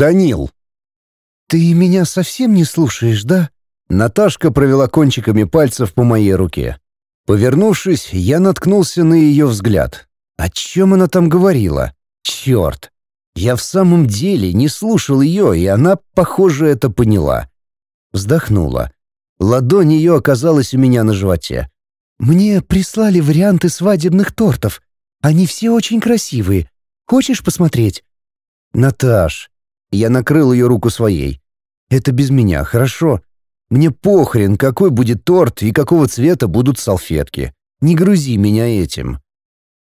«Данил!» «Ты меня совсем не слушаешь, да?» Наташка провела кончиками пальцев по моей руке. Повернувшись, я наткнулся на ее взгляд. О чем она там говорила? Черт! Я в самом деле не слушал ее, и она, похоже, это поняла. Вздохнула. Ладонь ее оказалась у меня на животе. «Мне прислали варианты свадебных тортов. Они все очень красивые. Хочешь посмотреть?» «Наташ». Я накрыл ее руку своей. «Это без меня, хорошо? Мне похрен, какой будет торт и какого цвета будут салфетки. Не грузи меня этим».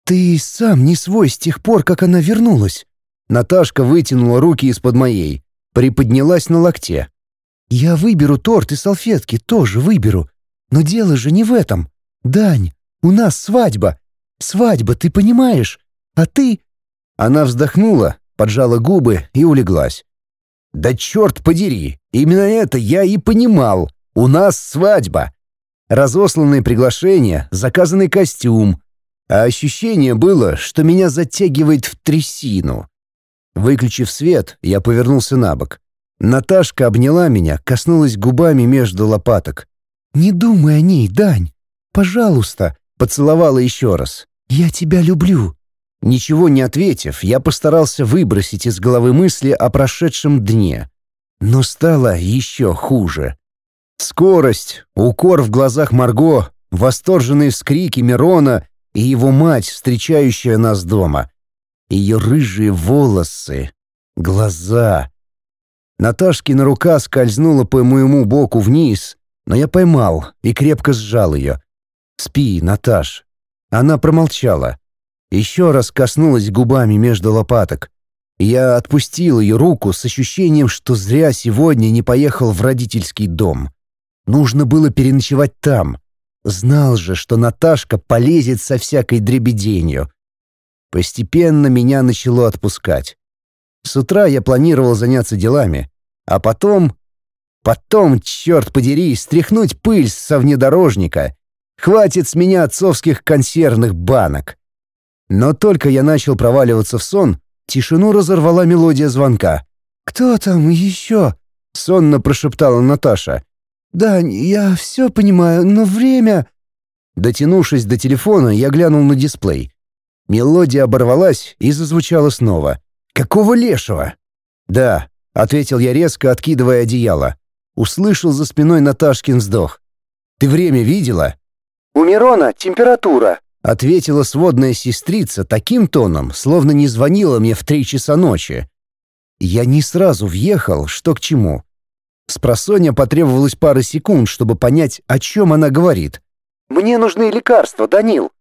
«Ты сам не свой с тех пор, как она вернулась». Наташка вытянула руки из-под моей, приподнялась на локте. «Я выберу торт и салфетки, тоже выберу. Но дело же не в этом. Дань, у нас свадьба. Свадьба, ты понимаешь? А ты...» Она вздохнула, поджала губы и улеглась. «Да черт подери! Именно это я и понимал. У нас свадьба. Разосланные приглашения, заказанный костюм. А ощущение было, что меня затягивает в трясину. Выключив свет, я повернулся на бок. Наташка обняла меня, коснулась губами между лопаток. «Не думай о ней, Дань. Пожалуйста», — поцеловала еще раз. «Я тебя люблю». Ничего не ответив, я постарался выбросить из головы мысли о прошедшем дне. Но стало еще хуже. Скорость, укор в глазах Марго, восторженные вскрики Мирона и его мать, встречающая нас дома. Ее рыжие волосы, глаза. Наташкина рука скользнула по моему боку вниз, но я поймал и крепко сжал ее. «Спи, Наташ». Она промолчала. Еще раз коснулась губами между лопаток. Я отпустил ее руку с ощущением, что зря сегодня не поехал в родительский дом. Нужно было переночевать там. Знал же, что Наташка полезет со всякой дребеденью. Постепенно меня начало отпускать. С утра я планировал заняться делами, а потом... Потом, черт подери, стряхнуть пыль со внедорожника. Хватит с меня отцовских консервных банок. Но только я начал проваливаться в сон, Тишину разорвала мелодия звонка. «Кто там еще?» — сонно прошептала Наташа. «Да, я все понимаю, но время...» Дотянувшись до телефона, я глянул на дисплей. Мелодия оборвалась и зазвучала снова. «Какого лешего?» «Да», — ответил я резко, откидывая одеяло. Услышал за спиной Наташкин вздох. «Ты время видела?» «У Мирона температура», — ответила сводная сестрица таким тоном, словно не звонила мне в три часа ночи. Я не сразу въехал, что к чему. С просонья потребовалось пара секунд, чтобы понять, о чем она говорит. «Мне нужны лекарства, Данил».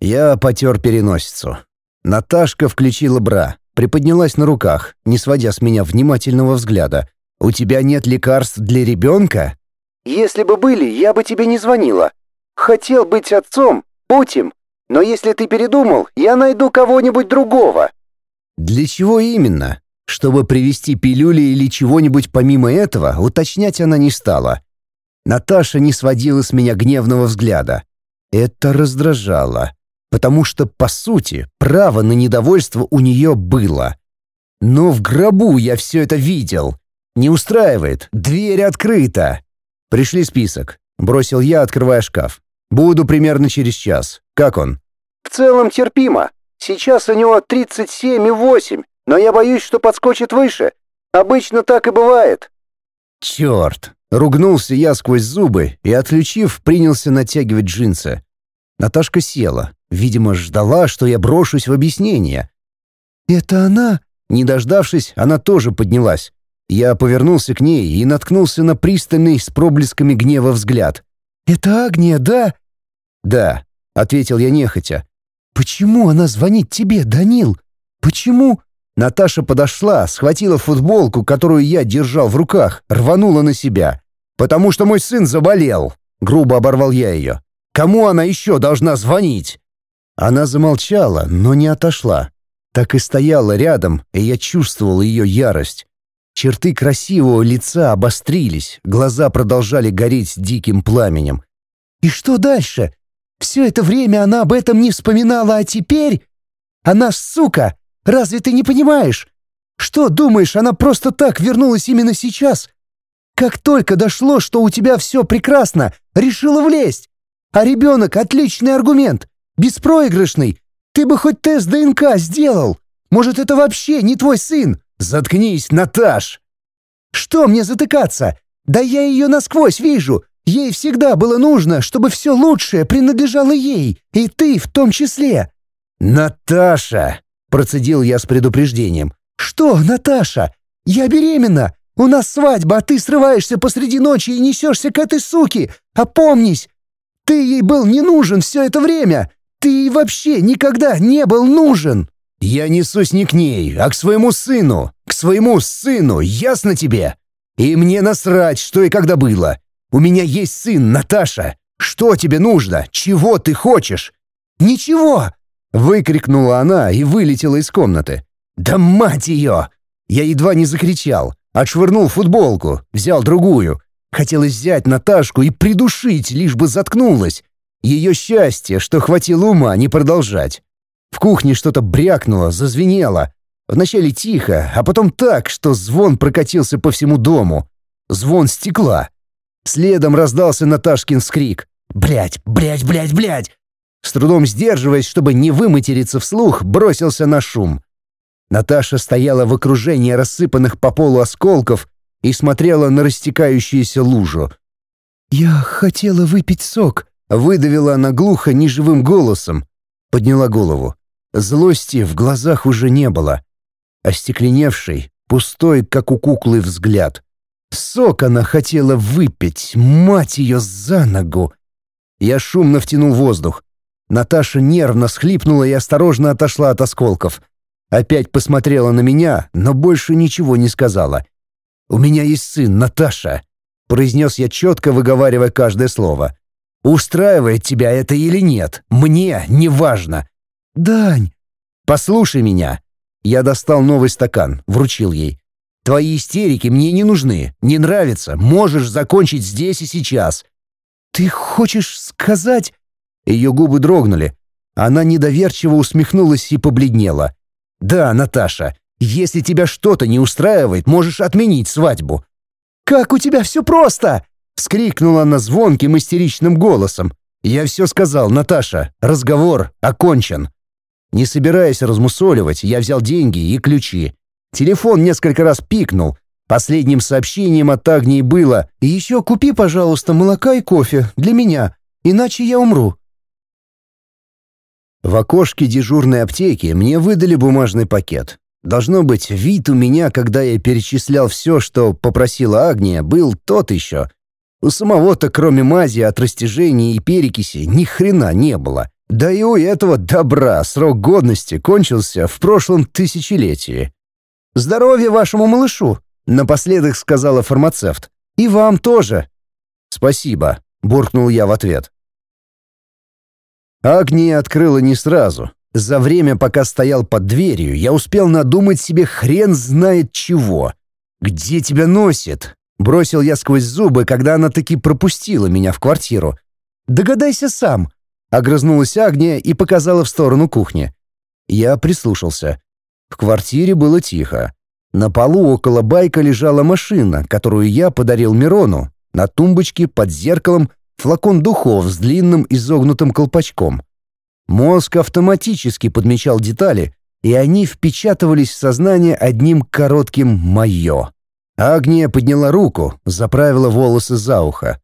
Я потер переносицу. Наташка включила бра, приподнялась на руках, не сводя с меня внимательного взгляда. «У тебя нет лекарств для ребенка?» «Если бы были, я бы тебе не звонила. Хотел быть отцом, будь но если ты передумал, я найду кого-нибудь другого». «Для чего именно? Чтобы привезти пилюли или чего-нибудь помимо этого, уточнять она не стала. Наташа не сводила с меня гневного взгляда. Это раздражало, потому что, по сути, право на недовольство у нее было. Но в гробу я все это видел. Не устраивает, дверь открыта. Пришли список. Бросил я, открывая шкаф. Буду примерно через час. Как он?» «В целом терпимо. Сейчас у него 37,8, но я боюсь, что подскочит выше. Обычно так и бывает». «Черт!» — ругнулся я сквозь зубы и, отключив, принялся натягивать джинсы. Наташка села. Видимо, ждала, что я брошусь в объяснение. «Это она?» Не дождавшись, она тоже поднялась. Я повернулся к ней и наткнулся на пристальный с проблесками гнева взгляд. «Это Агния, да?» «Да», ответил я нехотя. «Почему она звонит тебе, Данил? Почему?» Наташа подошла, схватила футболку, которую я держал в руках, рванула на себя. «Потому что мой сын заболел!» — грубо оборвал я ее. «Кому она еще должна звонить?» Она замолчала, но не отошла. Так и стояла рядом, и я чувствовал ее ярость. Черты красивого лица обострились, глаза продолжали гореть диким пламенем. «И что дальше? Все это время она об этом не вспоминала, а теперь... Она сука! Разве ты не понимаешь? Что, думаешь, она просто так вернулась именно сейчас? Как только дошло, что у тебя все прекрасно, решила влезть. А ребенок — отличный аргумент, беспроигрышный. Ты бы хоть тест ДНК сделал. Может, это вообще не твой сын? Заткнись, Наташ. Что мне затыкаться? Да я ее насквозь вижу. Ей всегда было нужно, чтобы все лучшее принадлежало ей, и ты в том числе. Наташа, процедил я с предупреждением. Что, Наташа? Я беременна. У нас свадьба, а ты срываешься посреди ночи и несешься к этой суке. Опомнись. Ты ей был не нужен все это время. Ты ей вообще никогда не был нужен. Я несусь не к ней, а к своему сыну. К своему сыну, ясно тебе? И мне насрать, что и когда было. У меня есть сын, Наташа. Что тебе нужно? Чего ты хочешь? Ничего, выкрикнула она и вылетела из комнаты. Да мать ее! Я едва не закричал, отшвырнул футболку, взял другую. Хотелось взять Наташку и придушить, лишь бы заткнулась. Ее счастье, что хватило ума не продолжать. В кухне что-то брякнуло, зазвенело. Вначале тихо, а потом так, что звон прокатился по всему дому. Звон стекла. Следом раздался Наташкин скрик. «Блядь, блядь, блядь, блядь!» С трудом сдерживаясь, чтобы не выматериться вслух, бросился на шум. Наташа стояла в окружении рассыпанных по полу осколков и смотрела на растекающуюся лужу. «Я хотела выпить сок», — выдавила она глухо, неживым голосом. Подняла голову. Злости в глазах уже не было остекленевший, пустой, как у куклы, взгляд. Сок она хотела выпить, мать ее, за ногу. Я шумно втянул воздух. Наташа нервно схлипнула и осторожно отошла от осколков. Опять посмотрела на меня, но больше ничего не сказала. «У меня есть сын, Наташа», — произнес я четко, выговаривая каждое слово. «Устраивает тебя это или нет, мне не важно». «Дань!» «Послушай меня. Я достал новый стакан, вручил ей. «Твои истерики мне не нужны. Не нравится. Можешь закончить здесь и сейчас». «Ты хочешь сказать...» Ее губы дрогнули. Она недоверчиво усмехнулась и побледнела. «Да, Наташа, если тебя что-то не устраивает, можешь отменить свадьбу». «Как у тебя все просто!» — вскрикнула она звонким истеричным голосом. «Я все сказал, Наташа. Разговор окончен». Не собираясь размусоливать, я взял деньги и ключи. Телефон несколько раз пикнул. Последним сообщением от Агнии было «Еще купи, пожалуйста, молока и кофе для меня, иначе я умру». В окошке дежурной аптеки мне выдали бумажный пакет. Должно быть, вид у меня, когда я перечислял все, что попросила Агния, был тот еще. У самого-то, кроме мази от растяжения и перекиси, ни хрена не было. Да и у этого добра срок годности кончился в прошлом тысячелетии. «Здоровья вашему малышу!» — напоследок сказала фармацевт. «И вам тоже!» «Спасибо», — буркнул я в ответ. Агния открыла не сразу. За время, пока стоял под дверью, я успел надумать себе хрен знает чего. «Где тебя носит?» — бросил я сквозь зубы, когда она таки пропустила меня в квартиру. «Догадайся сам», Огрызнулась Агния и показала в сторону кухни. Я прислушался. В квартире было тихо. На полу около байка лежала машина, которую я подарил Мирону. На тумбочке под зеркалом флакон духов с длинным изогнутым колпачком. Мозг автоматически подмечал детали, и они впечатывались в сознание одним коротким «моё». Агния подняла руку, заправила волосы за ухо.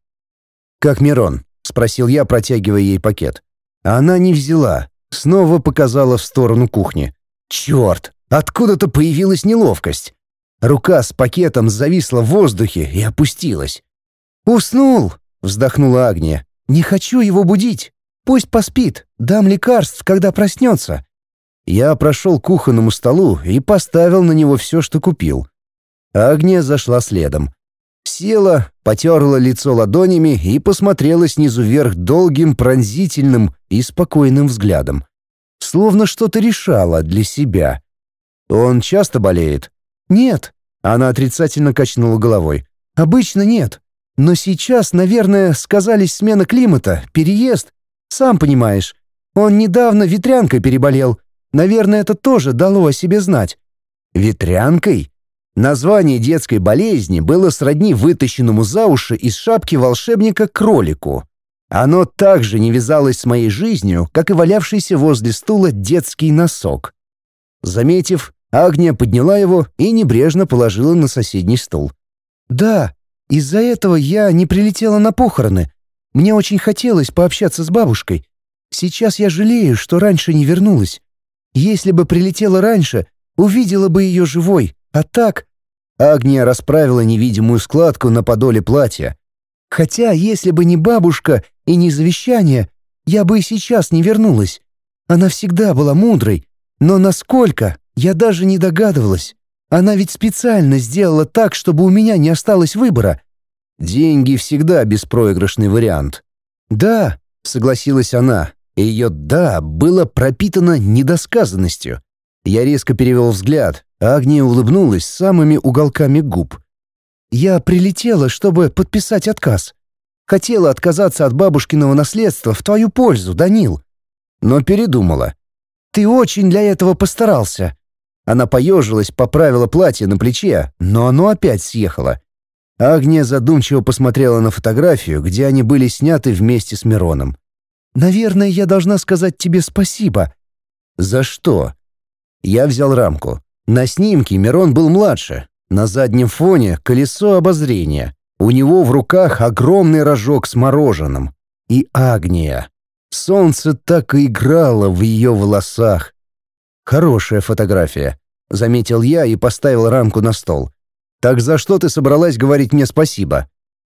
«Как Мирон?» — спросил я, протягивая ей пакет. Она не взяла, снова показала в сторону кухни. «Черт! Откуда-то появилась неловкость!» Рука с пакетом зависла в воздухе и опустилась. «Уснул!» — вздохнула Агния. «Не хочу его будить. Пусть поспит. Дам лекарств, когда проснется». Я прошел к кухонному столу и поставил на него все, что купил. Агния зашла следом. Села, потерла лицо ладонями и посмотрела снизу вверх долгим, пронзительным и спокойным взглядом. Словно что-то решала для себя. «Он часто болеет?» «Нет», — она отрицательно качнула головой. «Обычно нет. Но сейчас, наверное, сказались смена климата, переезд. Сам понимаешь. Он недавно ветрянкой переболел. Наверное, это тоже дало о себе знать. Ветрянкой? Название детской болезни было сродни вытащенному за уши из шапки волшебника кролику. Оно также не вязалось с моей жизнью, как и валявшийся возле стула детский носок. Заметив, Агния подняла его и небрежно положила на соседний стул. «Да, из-за этого я не прилетела на похороны. Мне очень хотелось пообщаться с бабушкой. Сейчас я жалею, что раньше не вернулась. Если бы прилетела раньше, увидела бы ее живой, а так...» Агния расправила невидимую складку на подоле платья. «Хотя, если бы не бабушка и не завещание, я бы и сейчас не вернулась. Она всегда была мудрой, но насколько, я даже не догадывалась. Она ведь специально сделала так, чтобы у меня не осталось выбора. Деньги всегда беспроигрышный вариант. Да, согласилась она, и ее «да» было пропитано недосказанностью. Я резко перевел взгляд, а Агния улыбнулась самыми уголками губ. «Я прилетела, чтобы подписать отказ. Хотела отказаться от бабушкиного наследства в твою пользу, Данил. Но передумала. Ты очень для этого постарался». Она поежилась, поправила платье на плече, но оно опять съехало. Агния задумчиво посмотрела на фотографию, где они были сняты вместе с Мироном. «Наверное, я должна сказать тебе спасибо». «За что?» Я взял рамку. На снимке Мирон был младше. На заднем фоне колесо обозрения. У него в руках огромный рожок с мороженым. И Агния. Солнце так и играло в ее волосах. Хорошая фотография. Заметил я и поставил рамку на стол. Так за что ты собралась говорить мне спасибо?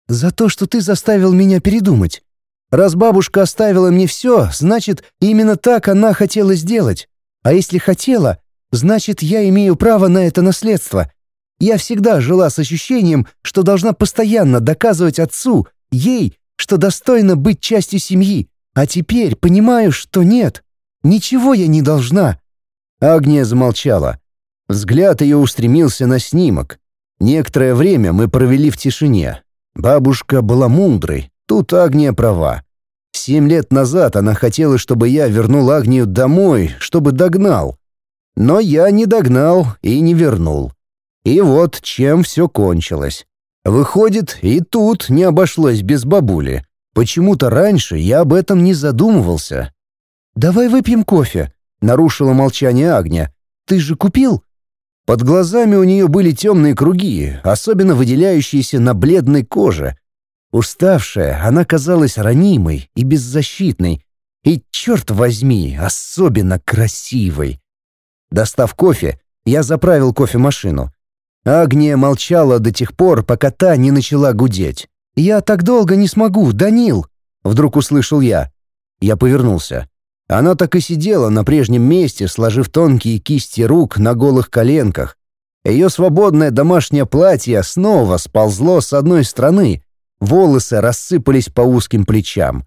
За то, что ты заставил меня передумать. Раз бабушка оставила мне все, значит, именно так она хотела сделать. А если хотела, значит, я имею право на это наследство. Я всегда жила с ощущением, что должна постоянно доказывать отцу, ей, что достойна быть частью семьи. А теперь понимаю, что нет. Ничего я не должна». Агния замолчала. Взгляд ее устремился на снимок. Некоторое время мы провели в тишине. Бабушка была мудрой, тут Агния права. Семь лет назад она хотела, чтобы я вернул Агнию домой, чтобы догнал. Но я не догнал и не вернул. И вот чем все кончилось. Выходит, и тут не обошлось без бабули. Почему-то раньше я об этом не задумывался. «Давай выпьем кофе», — нарушила молчание Агния. «Ты же купил?» Под глазами у нее были темные круги, особенно выделяющиеся на бледной коже. Уставшая, она казалась ранимой и беззащитной, и, черт возьми, особенно красивой. Достав кофе, я заправил кофемашину. Агния молчала до тех пор, пока та не начала гудеть. «Я так долго не смогу, Данил!» Вдруг услышал я. Я повернулся. Она так и сидела на прежнем месте, сложив тонкие кисти рук на голых коленках. Ее свободное домашнее платье снова сползло с одной стороны, Волосы рассыпались по узким плечам.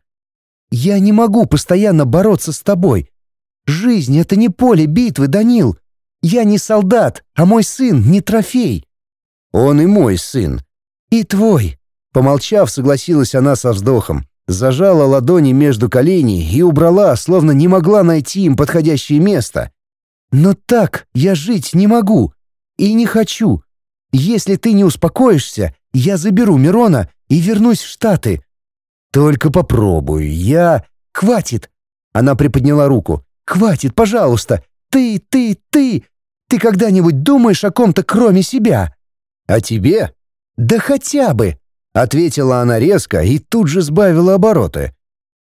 «Я не могу постоянно бороться с тобой. Жизнь — это не поле битвы, Данил. Я не солдат, а мой сын не трофей». «Он и мой сын». «И твой». Помолчав, согласилась она со вздохом, зажала ладони между коленей и убрала, словно не могла найти им подходящее место. «Но так я жить не могу и не хочу. Если ты не успокоишься, я заберу Мирона и вернусь в Штаты. Только попробуй, я... Хватит!» Она приподняла руку. «Хватит, пожалуйста! Ты, ты, ты! Ты когда-нибудь думаешь о ком-то кроме себя?» «О тебе?» «Да хотя бы!» — ответила она резко и тут же сбавила обороты.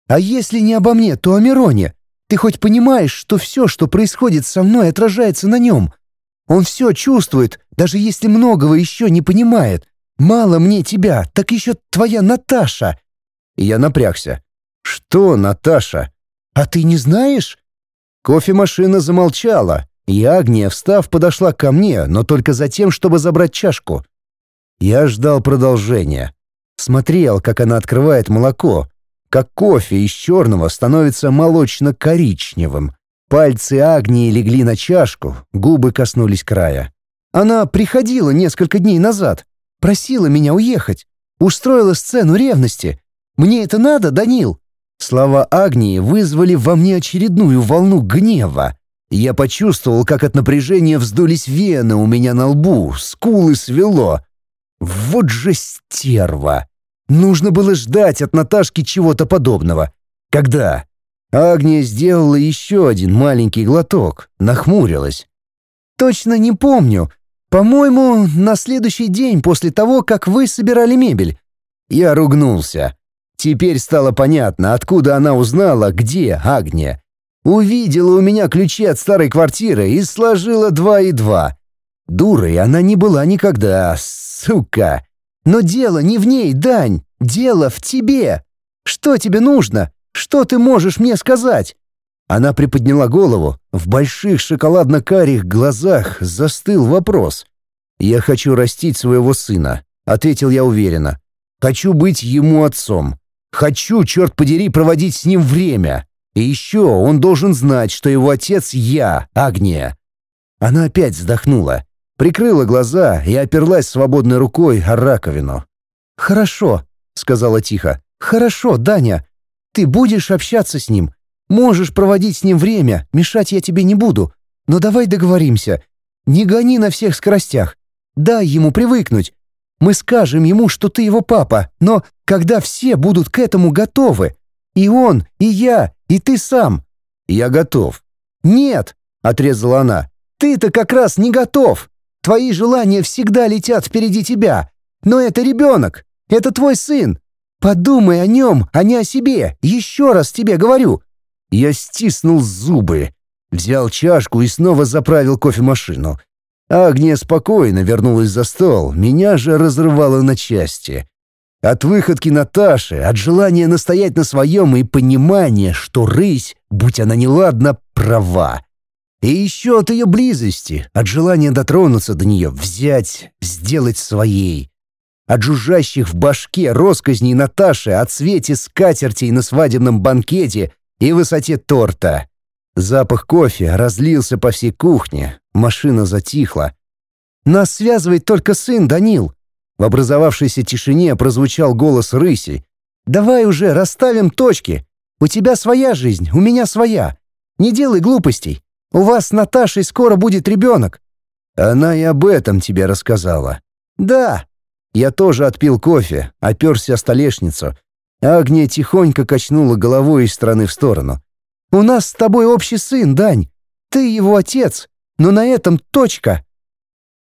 «А если не обо мне, то о Мироне. Ты хоть понимаешь, что все, что происходит со мной, отражается на нем? Он все чувствует, даже если многого еще не понимает. Мало мне тебя, так еще твоя Наташа!» я напрягся. «Что, Наташа?» «А ты не знаешь?» Кофемашина замолчала, и Агния, встав, подошла ко мне, но только за тем, чтобы забрать чашку. Я ждал продолжения. Смотрел, как она открывает молоко, как кофе из черного становится молочно-коричневым. Пальцы Агнии легли на чашку, губы коснулись края. Она приходила несколько дней назад. Просила меня уехать. Устроила сцену ревности. Мне это надо, Данил?» Слова Агнии вызвали во мне очередную волну гнева. Я почувствовал, как от напряжения вздулись вены у меня на лбу, скулы свело. Вот же стерва! Нужно было ждать от Наташки чего-то подобного. Когда? Агния сделала еще один маленький глоток, нахмурилась. «Точно не помню. По-моему, на следующий день после того, как вы собирали мебель». Я ругнулся. Теперь стало понятно, откуда она узнала, где Агния. Увидела у меня ключи от старой квартиры и сложила два и два. Дурой она не была никогда, сука. Но дело не в ней, Дань, дело в тебе. Что тебе нужно? Что ты можешь мне сказать?» Она приподняла голову. В больших шоколадно-карих глазах застыл вопрос. «Я хочу растить своего сына», — ответил я уверенно. «Хочу быть ему отцом. Хочу, черт подери, проводить с ним время. И еще он должен знать, что его отец я, Агния». Она опять вздохнула, прикрыла глаза и оперлась свободной рукой о раковину. «Хорошо», — сказала тихо. «Хорошо, Даня. Ты будешь общаться с ним. Можешь проводить с ним время, мешать я тебе не буду. Но давай договоримся. Не гони на всех скоростях. Дай ему привыкнуть. Мы скажем ему, что ты его папа, но когда все будут к этому готовы, и он, и я, и ты сам. Я готов. Нет, отрезала она. Ты-то как раз не готов. Твои желания всегда летят впереди тебя. Но это ребенок. Это твой сын. Подумай о нем, а не о себе. Еще раз тебе говорю. Я стиснул зубы, взял чашку и снова заправил кофемашину. Агния спокойно вернулась за стол, меня же разрывало на части. От выходки Наташи, от желания настоять на своем и понимания, что рысь, будь она неладна, права. И еще от ее близости, от желания дотронуться до нее, взять, сделать своей. От жужжащих в башке росказней Наташи о цвете скатертей на свадебном банкете и высоте торта. Запах кофе разлился по всей кухне, машина затихла. «Нас связывает только сын, Данил!» В образовавшейся тишине прозвучал голос рыси. «Давай уже расставим точки. У тебя своя жизнь, у меня своя. Не делай глупостей. У вас с Наташей скоро будет ребенок». «Она и об этом тебе рассказала». «Да». Я тоже отпил кофе, оперся о столешницу. Агния тихонько качнула головой из стороны в сторону. «У нас с тобой общий сын, Дань. Ты его отец, но на этом точка.